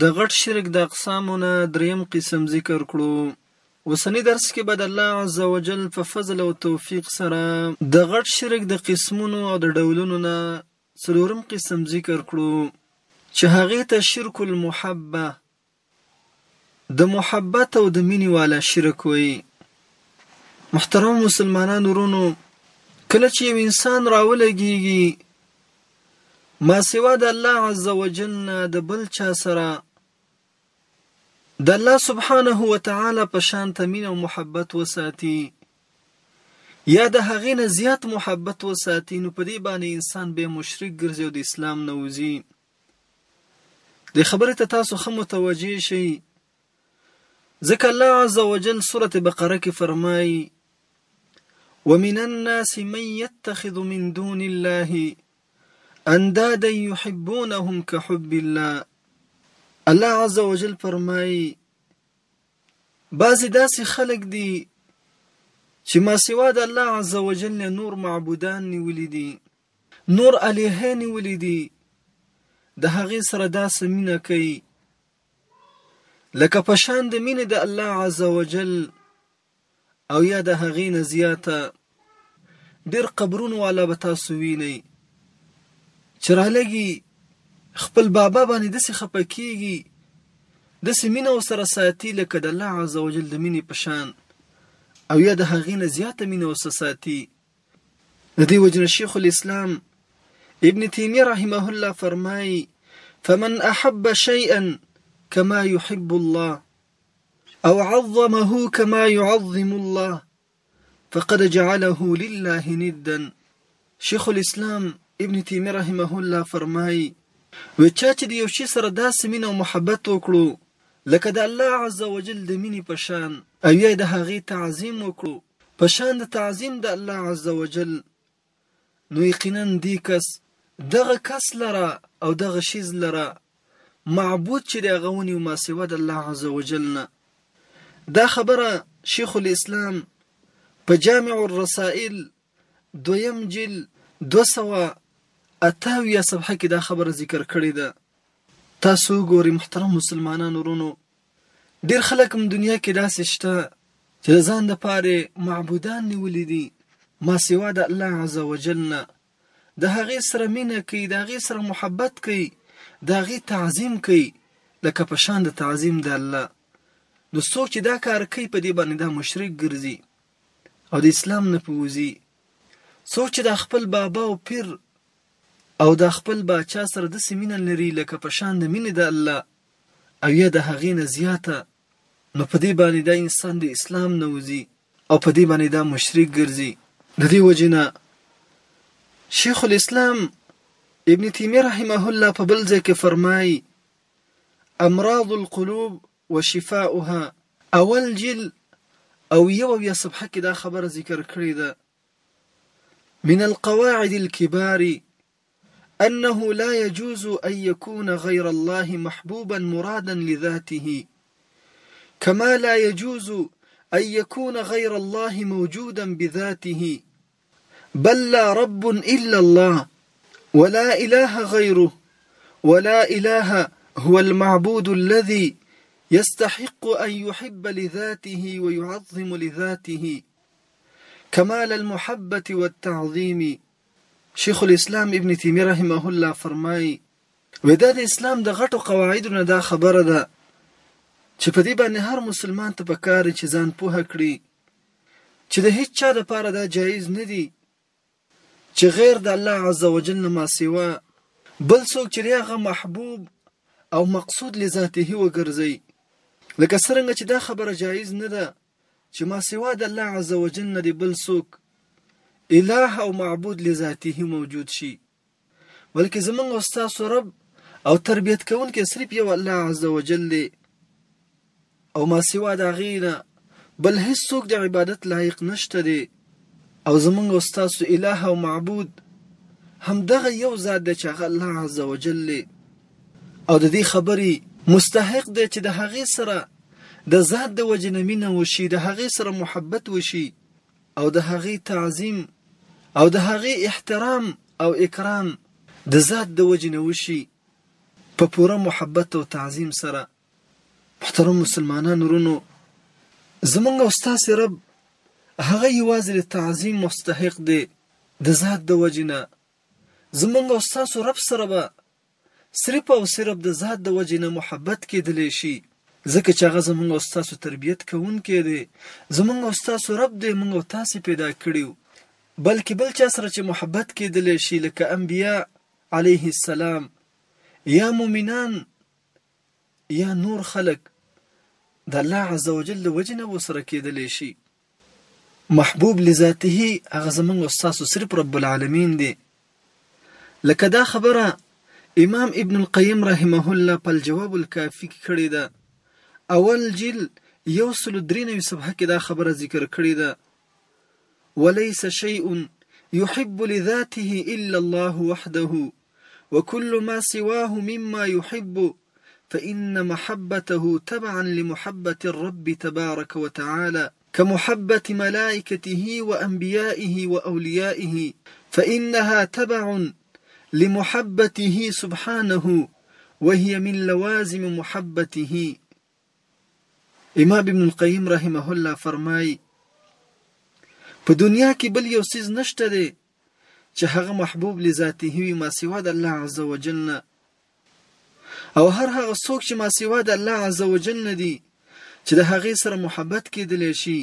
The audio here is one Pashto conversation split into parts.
د غټ شرک د اقسامو نه دریم قسم ذکر کړو اوسنی درس کې به د الله عزوجل په فضل او توفیق سره د غټ شرک د قسمونو او د ډولونو نه څلورم قسم ذکر کړو چې هغه ته شرک المحبه د محبت او د مینې والا شرک وایي محترم مسلمانانو ورونو کله چې یو انسان راولګيږي ماسوا د الله عزوجل نه د بل چا سره د الله سبحانه و تعالی په شان ته مين او محبت وساتي یا د هغې نه زیات محبت وساتي نو په دې باندې انسان به مشرک ګرځي او د اسلام نه وځي د خبرې ته تاسو خه متوجه شئ ځکه الله عز وجل سورة بقره کې فرمایي ومن الناس من يتخذ من دون الله اندادا يحبونهم كحب الله الله عز وجل فرمایي بعضې داسې خلک دي چې ما سوا د الله عز وجل نه نور معبودان نیولي دي نور الهه نیولي دي د هغې سره داسې مینه کوي لکه په شان د مینې د الله عز وجل او یا د هغې نه زیاته ډېر قبرونو والا به تاسو وینئ چې رالږي خپل بابا باندې داسې خپه کیږي داسې مینه ورسره ساتي لکه د الله عز وجل د مینې په شان او یا د هغې نه زیاته مینه ورسره ساتي د دې وجنه شیخ الاسلام ابن تیمیه رحمه الله فرمایي فمن احب شيئا كما يحب الله او عظمه كما يعظم الله فقد جعله لله ندا شیخ الاسلام ابن تیمیه رحمه الله فرمایي وچا چې د یو شي سره داسې مینه او محبت وکړو لکه د الله عز وجل د مینې په شان او یا د هغې تعظیم وکړو په شان د تعظیم د الله عز وجل نو یقینا دی کس دغه کس لره او دغه شیز لره معبود چې د هغه ونیو ما سوا د الله عز وجل نه دا خبره شیخ الاسلام په جامع الرسائل دویم جلد دوه سوه اته اویا صفحه کې دا خبره ذکر کړې ده تاسو وګورئ محترم مسلمانانو ورونو ډېر خلک هم دنیا کې داسې شته چې د ځان دپاره معبودان نیولي دي ما سوا د الله عز وجل نه د هغې سره مینه کوي د هغې سره محبت کوي د هغې تعظیم کوي لکه په شان د تعظیم د الله نو څوک چې دا کار کوي په دې باندې دا مشرک ګرځي او د اسلام نه پوزي څوک چې دا خپل بابا او پیر او دا خپل باچا سره د سیمینه لري لکه په شان د مینې د الله او یا د هغې نه زیاته نو په دې باندې دا انسان د اسلام نه وځي او په دې باندې دا مشرک ګرځي د دې وجنه شیخ الاسلام ابن تیمیه رحمه الله په بل ځای کې فرمایي امراض القلوب وشفاؤها اول جل او یو بیا صفحه کې دا خبره ذکر کړې ده من القواعد الكبار أنه لا يجوز أن يكون غير الله محبوبا مرادا لذاته كما لا يجوز أن يكون غير الله موجودا بذاته بل لا رب الا الله ولا اله غيره ولا اله هو المعبود الذي يستحق ان يحب لذاته ويعظم لذاته كمال المحبه والتعظيم شيخ الاسلام ابن تيميه رحمه الله فرمای ودا د اسلام د غټو قواعدو نه دا خبره ده چې په دې باندې هر مسلمان ته پکار چې ځان پوه کړي چې د هیڅ چا لپاره دا جایز نه دي چې غیر د الله عزوجل نه ما سوا بل څوک چې هغه محبوب او مقصود لذاته وګرځي لکه څنګه چې دا خبره جایز نه ده چې ما سوا د الله عزوجل نه دی بل څوک اله او معبود لذاته موجود شي بلکې زمونږ او ستاسو رب او تربیت کوونکی صرف یو الله عز وجل دی او ما سوا د هغې نه بل هیڅوک د عبادت لایق نشته دی او زمونږ او ستاسو اله او معبود همدغه یو ذات دی چې هغه الله عز وجل دی او د دې خبرې مستحق دی چې د هغې سره د ذات د وجې نه مینه وشي د هغې سره محبت وشي او د هغې تعظیم او د هغې احترام او اکرام د ذات د وجې نه وشي په پوره محبت او تعظیم سره محترم مسلمانان ورونو زمونږ او ستاسې رب هغه یوازې د تعظیم مستحق دی د ذات د وجې نه زمونږ او ستاسو رب سره به صرف او صرف د ذات د وجې نه محبت کېدلی شي، ځکه چې هغه زموږ او ستاسو تربیت کوونکی دی، زموږ او ستاسو رب دی، موږ او تاسې پیدا کړي یو، بلکې بل چا سره چې محبت کېدلی شي لکه انبیا علیه السلام یا مؤمنان یا نور خلک د الله عزوجل له وجې نه ورسره کېدلی شي. محبوب لذاته هغه زمونږ او ستاسو صرف رب العالمین دی لکه دا خبره امام ابن القیم رحمه الله په الجواب الکافی کې کړې ده اول جل یو سل درې نوي صفحه کې دا خبره ذکر کړې ده وليس شيء يحب لذاته الا الله وحده وکل ما سواه مما يحب فان محبته تبعا لمحبة الرب تبارک وتعالی كمحبة ملائکته وانبیائه واولیائه فانها تبع لمحبته سبحانه وهي من لوازم محبته امام ابن القیم رحمه الله فرمائی په دنیا کی بل یو څیز نشته دی چې هغه محبوب لذاته وي ما سوا د الله عزوجل نه او هر هغه څوک چې ما سوا د الله عزوجل نه دي چې د هغې سره محبت کېدلی شي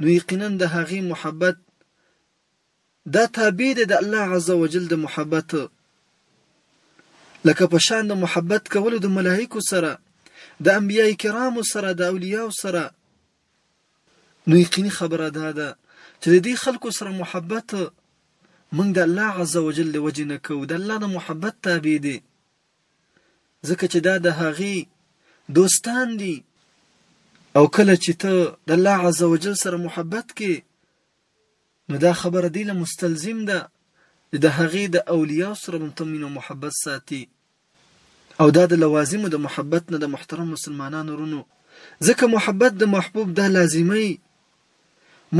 نو یقینا د هغې محبت دا تابع دی د الله عزوجل د محبت لکه په شان د محبت کولو د ملایکو سره د انبیای کرامو سره د اولیاو سره نو یقیني خبره دا ده چې د دې خلکو سره محبت موږ د الله عز وجل د وجې نه کوو د الله د محبت تابع دي ځکه چې دا د هغې دوستان دي او کله چې ته د الله عزوجل سره محبت کې نو دا خبره دی له مستلزم ده د هغې د اولیاء سره هم ته مینه محبت ساتي او دا د لوازمو د محبت نه ده محترم مسلمانانو ورونو ځکه محبت د محبوب دا لازمه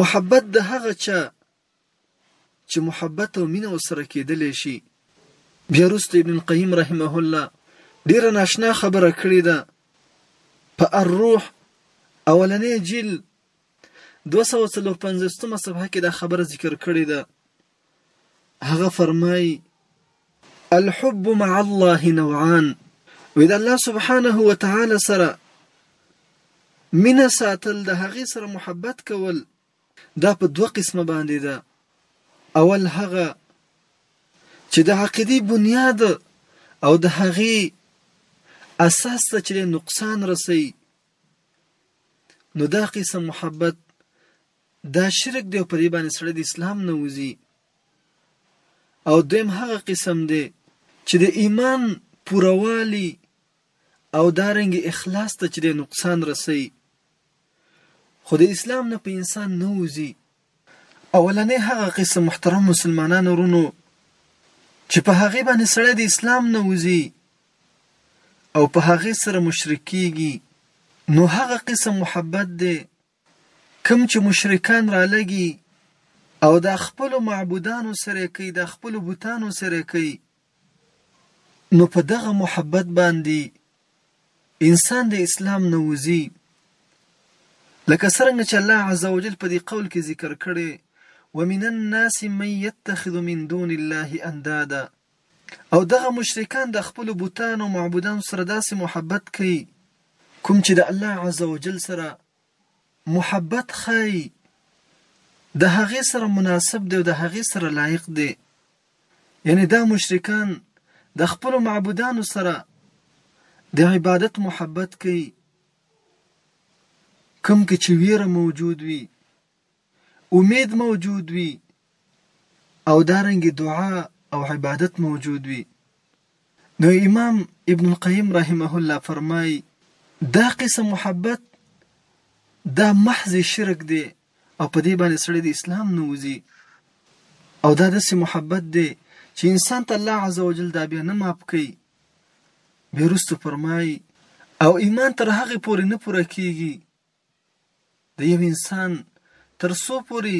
محبت د هغه چا چې محبت او مینه ورسره کېدلی شي بیا وروسته ابن القیم رحمه الله ډېره ناشنا خبره کړې ده په الروح اولنې جیل 250 صفحه کې دا خبره ذکر کړې ده هغه فرمایي الحب مع الله نوعان وې د الله سبحانه و تعالی سره مینه ساتل د هغې سره محبت کول دا په دوه قسمه باندې ده اول هغه چې د عقیدې بنیاد او د هغې اساس ته چې نقصان رسي نو دا قسم محبت دا شرک دی او په دې باندې سړی د اسلام نه وځي او دویم هغه قسم دی چې د ایمان پوروالي او دارنګ اخلاص ته چې د نقصان رسي خو د اسلام نه په انسان نه وځي اولنې هغه قسم محترم مسلمانانو رونو چې په هغه باندې سړی د اسلام نه وځي او په هغه سره مشرکیږي نو هغه قسم محبت دی کوم چې مشرکان رالګي او دا خپل معبودانو سره کوي دا خپل بوتانو سره کوي نو په دغه محبت باندې انسان د اسلام نه وځي لکه څنګه چې الله عزوجل په دې قول کې ذکر کړي ومن الناس من يتخذ من دون الله اندادا او دغه مشرکان د خپلو بتانو او معبودانو سره داسې محبت کوي کوم چې د الله عزوجل سره محبت ښایي د هغې سره مناسب دی او د هغې سره لایق دی یعنی دا مشرکان د خپل معبودانو سره د عبادت محبت کوي کوم کې چې ویره موجود وي امید موجود وي او دارنګ دعا او عبادت موجود وي نو امام ابن القیم رحمه الله فرمای دا قسم محبت دا محض شرک دی او په دې باندې سړی د اسلام نه وځي او دا داسې محبت دی چې انسان ته الله عزوجل دا بیا نه معاف کوي بیا وروسته فرمایي او ایمان تر هغې پورې نه پوره کیږي د یو انسان تر څو پورې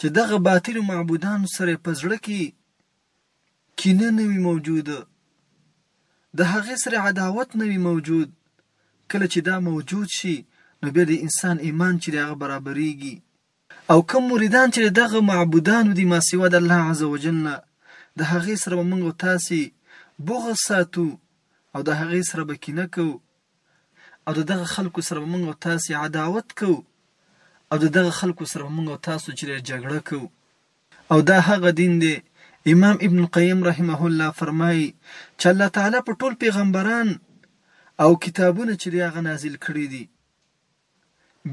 چې دغه باطلو معبودانو سره په زړه کې کینه نه وي موجوده د هغې سره عداوت نه وي موجود کله چې دا موجود شي نو بیا د انسان ایمان چې هغه برابرېږي او کوم مریدان چې دغه معبودانو دي ما سوا د الله عز وجل نه د هغې سره به موږ تاسې بغض ساتو او د هغې سره به کینه کوو او د دغه خلکو سره به موږ تاسې عداوت کوو او د دغه خلکو سره به موږ تاسو چې جګړه کوو او دا هغه دین دی امام ابن القیم رحمه الله فرمایي چې الله تعالی په ټول پیغمبران او کتابونه چې دی هغه نازل کړي دي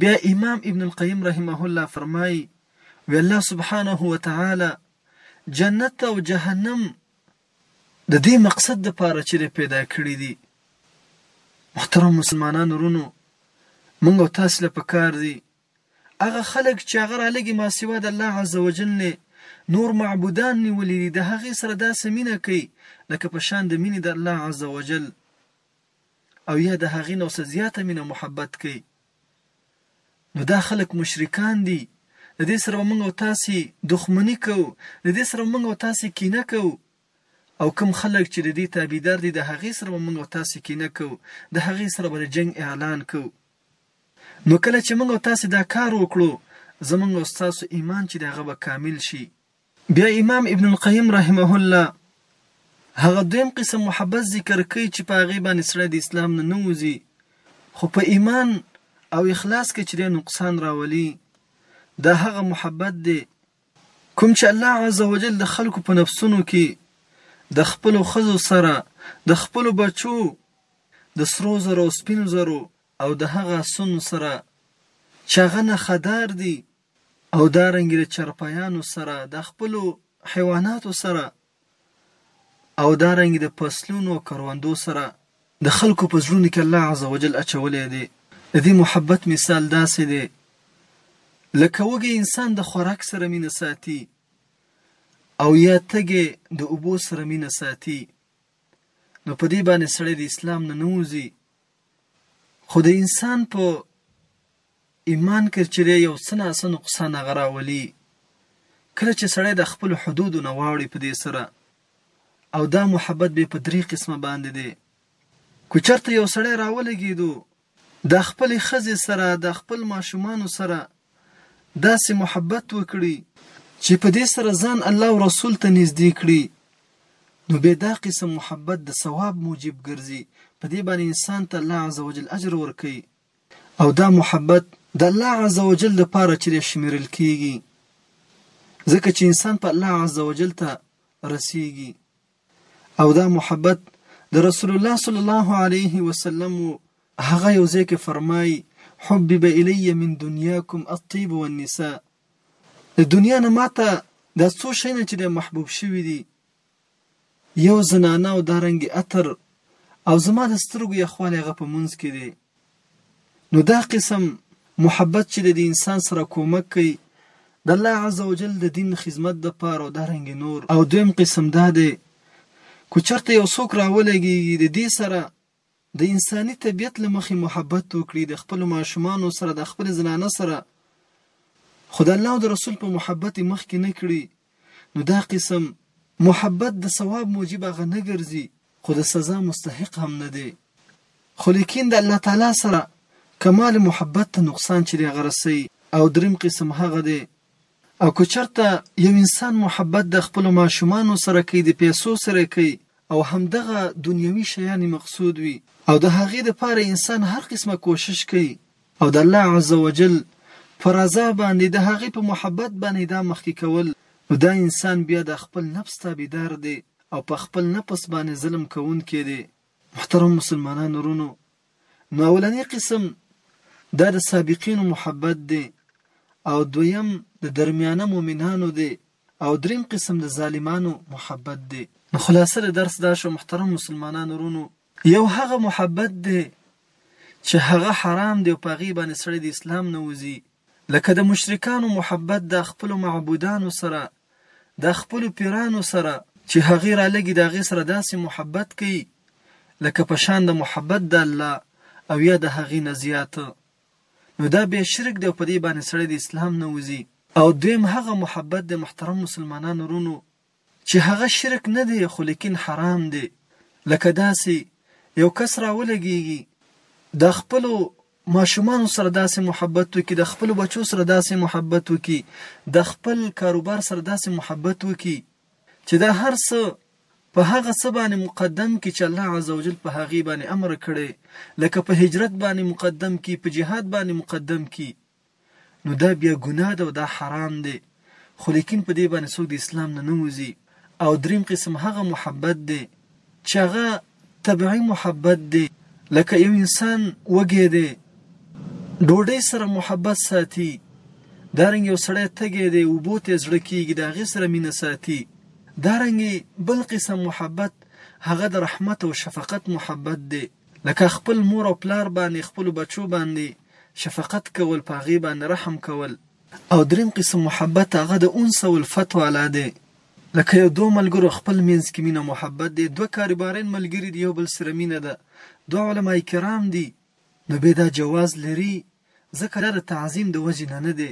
بیا امام ابن القیم رحمه الله فرمایي وی الله سبحانه و تعالی جنت او جهنم د دې مقصد د پاره چې پیدا کړی دي محترم مسلمانانو رونو موږ تاسو له پکار دي هغه خلک چې هغه رالګي ما سوا د الله عزوجل نه نور معبودان نیولې دي د هغه سره دا سمینه کوي لکه په شان د مینې د الله عزوجل او یا د هغی نو څه زیاته مینه محبت کوي نو دا خلک مشرکان دي د دې سره به موږ او تاسې دښمني کوو د دې سره به موږ او تاسې کینه کوو او کوم خلک چې د دې تابعدار دي د هغې سره به موږ او تاسې کینه کوو د هغې سره به د جنګ اعلان کوو نو کله چې موږ او تاسې دا کار وکړو زموږ او ستاسو ایمان چې د هغه به کامل شي بیا امام ابن القیم رحمه الله هغه دویم قسم محبت ذکر کوي چې په هغې باندې سړی د اسلام نه نوځي خو په ایمان او اخلاص کې چې نقصان راولي دا هغه محبت دی کوم چې الله عزوجل د خلکو په نفسونو کې د خپل خزو سره د خپل بچو د سرو زرو سپین زرو او د هغه سن سره چې هغه نه خدار دي او دا رنګ له چرپایانو سره دا خپلو حیواناتو سره او دا رنګ د فصلونو او کروندو سره د خلکو په زړونو کې الله عز وجل اچولی دی د دې محبت مثال داسې دی لکه وږی انسان د خوراک سره مینه ساتي او یا تږی د اوبو سره مینه ساتي نو په دې باندې سړی د اسلام نه نوځي خو د انسان په ایمان که چېرې یو څه ناڅه نقصان هغه راولي کله چې سړی د خپلو حدودو نه واوړي په دې سره او دا محبت به په درې قسمه باندې دی که چېرته یو سړی راولګېدو د خپلې ښځې سره د خپل ماشومانو سره داسې محبت وکړي چې په دې سره ځان الله او رسول ته نږدې کړي نو به دا قسم محبت د ثواب موجب ګرځي په دې باندې انسان ته الله عزوجل اجر ورکوي او دا محبت د الله عزوجل لپاره چې شمیرل کیږي ځکه چې انسان په الله عزوجل ته رسیږي او دا محبت د رسول الله صلی الله علیه وسلم هغه یو ځای کې فرمایي حبب الی من دنیاکم الطیب والنساء د دنیا نه ماته دا څو شي نه چې د محبوب شوي دي یو زنانه او دارنګ عطر او زما د سترګو یخوالی هغه په منځ کې دی نو دا قسم محبت چې د انسان سره کومک کوي د الله عز وجل د دین خدمت د پاره او دا رنګ نور او دویم قسم دا دی کو چرته یو څوک راولګي د دې سره د انساني طبیعت لمخې محبت وکړي د خپل ماشومان سره د خپل زنانه سره خدای الله او د رسول په محبت مخ کې نه کړي نو دا قسم محبت د ثواب موجب هغه نه ګرځي خو د سزا مستحق هم نه دی خو لیکن د الله تعالی سره کمال محبت ته نقصان چې هغه رسي او دریم قسم هغه دی او که چرته یو انسان محبت د خپل ماشومان سره کوي د پیسو سره کوي او همدغه دنیوي شیان مقصود وي او د هغې لپاره انسان هر قسمه کوشش کوي او د الله عزوجل په رضا باندې د هغه په محبت باندې دا مخکې کول نو دا انسان بیا د خپل نفس تابعدار دی او په خپل نفس باندې ظلم کوونکی دی محترم مسلمانانو رونو نو اولنی قسم دا د سابقینو محبت دی او دویم د درمیانه مؤمنانو دی او دریم قسم د ظالمانو محبت دی نو خلاصه د درس دا شو محترم مسلمانانو رونو یو هغه محبت دی چې هغه حرام دی او په هغې باندې سړی د اسلام نه وځي لکه د مشرکانو محبت د خپلو معبودانو سره د خپلو پیرانو سره چې هغې رالږي د هغې سره داسې محبت کوي لکه په شان د محبت د الله او یا د هغې نه زیات نو دا بیا شرک دی او په دې باندې سړی د اسلام نه وځي او دویم هغه محبت د محترم مسلمانانو رونو چی هغه شرک نه دی خو لیکن حرام دی لکه داسی یو کس راولګیږی دا خپلو ماشومانو سره داسې محبت وکي د خپل بچو سره داسې محبت وکي د خپل کاروبار سره داسې محبت وکي چې دا هر څه په هغه څه باندې مقدم کی چې الله عزوجل په هغه باندې امر کړي لکه په هجرت باندې مقدم کی په جهاد باندې مقدم کی نو دا بیا ګناه ده او دا حرام دی خو لیکن په دې باندې څوک د اسلام نه نه وځي او دریم قسم هغه محبت دی چې هغه طبعي محبت دی لکه یو انسان وږی دی ډوډۍ سره محبت ساتي دا رنګ یو سړی تږی دی اوبو ته زړه کیږي د هغې سره مینه ساتي دا رنګ بل قسم محبت هغه د رحمت او شفقت محبت دی لکه خپل مور او پلار باندې خپل بچو باندې شفقت کول په هغې باندې رحم کول. او دریم قسم محبت هغه د انس او الفت والا دی لکه یو دوه ملګرو خپل مینځ کې مینه محبت دی دوه کاروبارین ملګري دي یو بل سره مینه ده دوه علماء کرام دي نو بیا دا جواز لري ځکه دا د تعظیم د وجې نه نه دی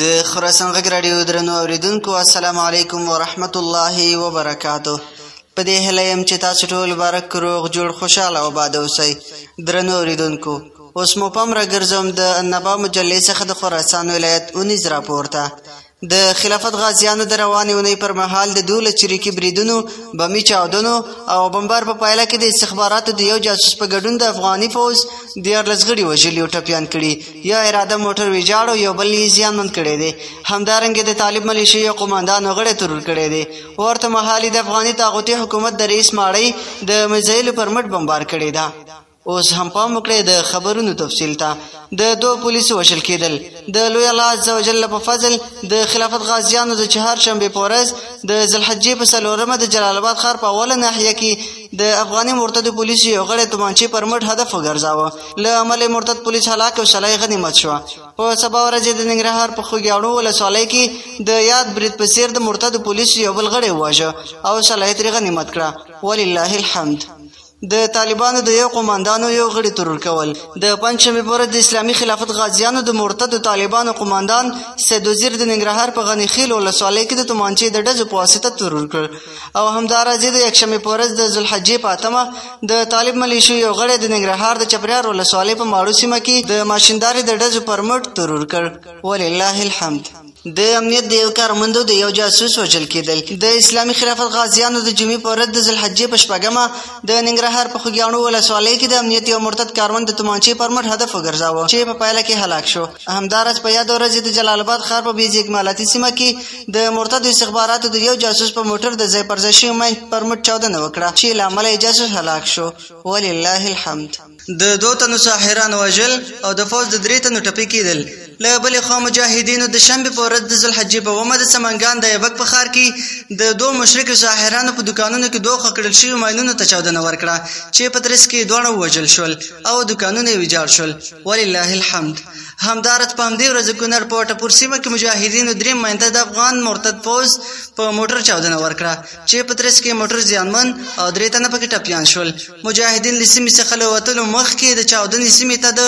د خراسان غږ راډیو درنو اوریدونکو السلام علیکم ورحمت الله وبرکاتو په دې هیله یم چې تاسو ټول بارک روغ جوړ خوشاله او باد اوسئ درنو اوریدونکو اوس مو پام راګرځوم د نبا مجلې څخه د خراسان ولایت اونیز راپور ته د خلافت غازیانو د روانې ونې پر مهال د دوله چریکي بریدونو بمي چاودنو او بمبار په پایله کې د استخباراتو د یو جاسوس په ګډون د افغاني فوج دیارلس غړي وژلي او ټپیان کړي یو اراده موټر ویجاړ او یو بل یې زیانمن کړی دی همدارنګه د طالب ملیشې یو قوماندان غړی ترور کړی دی ورته مهال د افغاني طاغوتي حکومت د رئیس ماړۍ د میزایلو پر مټ بمبار کړې ده اوس هم پام وکړئ د خبرونو تفصیل ته د دو پولیسو وشل کېدل د لوی الله عز وجل په فضل د خلافت غازیانو د چهار شنبه په ورځ د ذلحجې په څلورمه د جلال آباد ښار په اوله ناحیه کې د افغاني مرتدو پولیسو یو غړی تومانچې پر مټ هدف وګرځاوه له امله مرتد پولیس هلاک او سړی غنیمت شو په سبا ورځ د ننګرهار په خوګیاړو ولسوالۍ کې د یاد برید په څیر د مرتد پولیس یو بل غړی وواژه او سړی ترې غنیمت کړه ولله الحمد د طالبانو د یو قوماندانو یو غړي ترور کول د پنځمې پر د اسلامي خلافت غازیانو د مرتد طالبانو قوماندان سید وزیر د ننګرهار په غنی خیل ولسوالۍ کې د تومانچې د ډزو په واسطه ترور کړ او همدارنګه د یکشنبې پر د ذوالحجې په اتمه د طالب ملیشو یو غړی د ننګرهار د چپریار ولسوالۍ په ماړو سیمه کې د ماشینداري د ډزو پر مټ ترور کړ ولله الحمد د امنیت د یو کارمندو د یو جاسوس وژل کېدل د اسلامي خلافت غازیانو د جمعې په ورځ د ذوالحجې په شپږمه د ننګرهار په خوږیاڼو ولسوالۍ کې د امنیت یو مرتد کارمند د تومانچې پر مټ هدف وګرځاوه چې په پایله کې هلاک شو همداراز په یاد ورځ د جلال آباد ښار په بیزی اکمالاتی سیمه کې د مرتد استخباراتو د یو جاسوس په موټر د ځای پر ځای شوی ماین پر مټ چاودنه وکړه چې له امله یې جاسوس هلاک شو ولله الحمد د دوه تنو ساحرانو وژل او د فوج د درې تنو ټپي کېدل له بلې خوا مجاهدینو د شنبې په ورځ د ذوالحجې په اومه د سمنګان د ایبک په ښار کې د دوو مشرکو ساحرانو په دوکانونو کې دوه ښخ کړل شوي ماینونو ته چاودنه ورکړه چې په ترڅ کې یې دواړه ووژل شول او دکانونه ویجاړ شول ولله الحمد همدارت په همدې ورځ کونر په ټپور سیمه کې مجاهدینو درې مینده د افغان مرتد پوز په موټر چاودنه ورکړه چې په ترڅ کې موټر زیانمن او درې تنه پکې ټپیان شول مجاهدین له سیمې څخه له وتلو مخکې د چاودنې سیمې ته د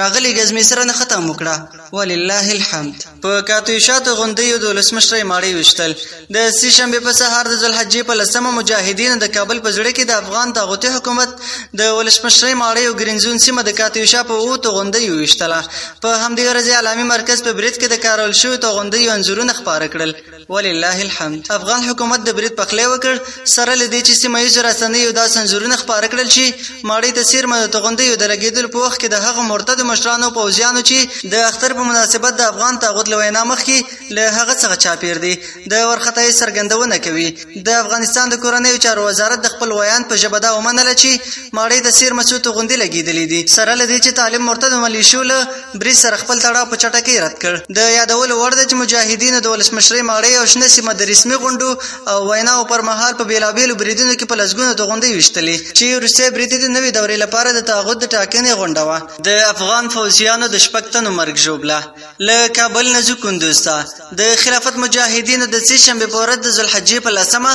راغلي ګزمې سره نه ختم وکړه ولله الحمد په کاتوی شاته غونډیو د ولسمشرۍ ماړۍ وشتل د سې شنبې په سهار د ذوالحجې په لسمه مجاهدینو د کابل په زړه کې د افغان طاغوتي حکومت د ولسمشرۍ ماړۍ او ګرینزون سیمه د کاتوی شا په اوو غونډیو وشتله په همدې ورځ علامي مرکز په برید کې د کارول شوی تو غونډیو انځورونه خپاره کړل ولله الحمد افغان حکومت د برید پخلی وکړ سره له دې چې سیمه ییز رسنیو دا سنځورونه خپاره کړل چې ماړۍ ته څیرمه د توغندیو د لګېدلو په وخت کې د هغو مرتدو مشرانو او پوځیانو چې د اختر په مناسبت د افغان تاغوت له وینا مخکې له هغه څخه چاپیر دي د ورختۍ څرګندونه کوي د افغانستان د کورنیو چارو وزارت د خپل ویاند په ژبه دا ومنله چې ماړۍ ته څیرمه څو توغندي لګېدلې دي سره له دې چې طالب مرتد ملیشو له بریج سره خپل تړاو په چټکۍ رد کړ. د یادولو وړ ده چې مجاهدینو د ولسمشرۍ ماڼۍ او شنه سیمه د رسمي غونډو او ویناوو پر مهال په بېلابېلو بریدونو کې په لسګونو توغندۍ ویشتلې چې وروستی برید یې د نوې دورې لپاره د تعهد د ټاکنې غونډه وه. د افغان پوځیانو د شپږ تنو مرګ ژوبله له کابل نه ځو کندوز ته. د خلافت مجاهدینو د سې شنبه په ورځ د ذوالحجې په لسمه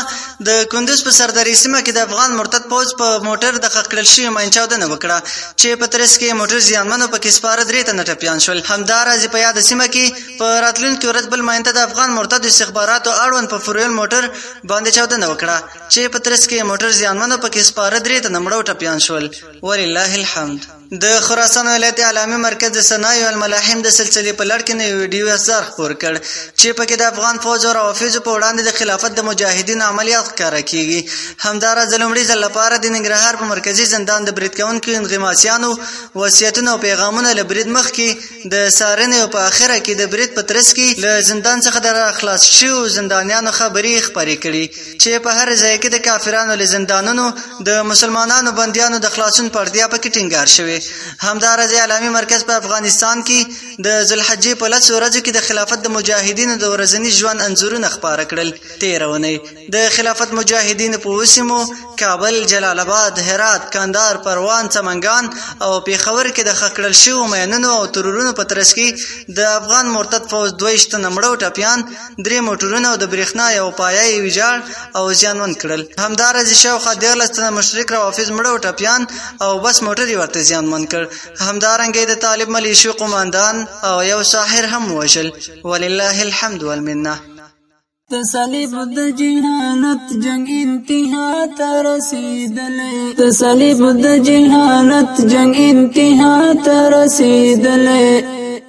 د کندوز په سرداري سیمه کې د افغان مرتد پوځ په موټر د خښ کړل شوي ماین چاودنه وکړه چې په ترڅ کې موټر زیانمن او پکې سپاره درې تنه ټپیان شول همداراز په یاده سیمه کې په راتلونکي ورځ بل ماین ته د افغان مرتد استخباراتو اړوند په فرویل موټر باندې چاودنه وکړه چې په ترڅ کې موټر زیانمن او پکې سپاره درې تنه مړه او ټپیان شول ولله الحمد د خراسان ولایت اعلامي مرکز د صنایع الملاحم د سلسلې په لړ کې نوی ویډیو اثر خپور کړ چې پکې د افغان فوج او روافضو په وړاندې د خلافت د مجاهدینو عملیات ښکاره کیږي همداراز د لومړي ځل لپاره د ننګرهار په مرکزي زندان د برید کوونکو انغماسیانو وصیتونه او پیغامونه له برید مخکې د څارنې او په اخره کې د برید په ترڅ کې له زندان څخه د راخلاص شویو زندانیانو خبرې خپرې کړي چې په هر ځای کې د کافرانو له زندانونو د مسلمانانو بندیانو د خلاصون په اړتیا پکې ټینګار شوی همداراز علامي مرکز په افغانستان کې د ذوالحجې په لس ورځو کې د خلافت د مجاهدینو د ورځني ژوند انځورونه خپاره کړل تېره اونۍ د خلافت مجاهدینو په وسیمو کابل جلال آباد هرات کندهار پروان سمنګان او پیښور کې د خکړل شوو مینونو او ترورونو په ترڅ کې د افغان مرتد فوج دوه شتنه مړو ټپیان درې موټرونه او د برېښنا یوه پایه یې ویجاړ او زیانمن کړل. همداراز یې شاوخوا دیارلس تنه مشرک روافض مړه او ټپیان او بس موټر یې ورته زیانمن کړ. همدارنګه یې د طالب ملیشو قوماندان او یو ساحر هم ووژل. ولله الحمد والمنه. د صلیب د جهالت جنگ انتها ته رسیدلې د صلیب د جهالت جنگ انتها ته رسیدلې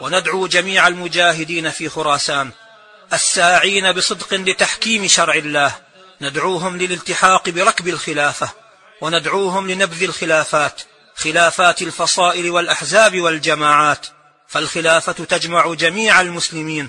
وندعو جميع المجاهدين في خراسان الساعين بصدق لتحكيم شرع الله ندعوهم للالتحاق بركب الخلافه وندعوهم لنبذ الخلافات خلافات الفصائل والأحزاب والجماعات فالخلافة تجمع جميع المسلمين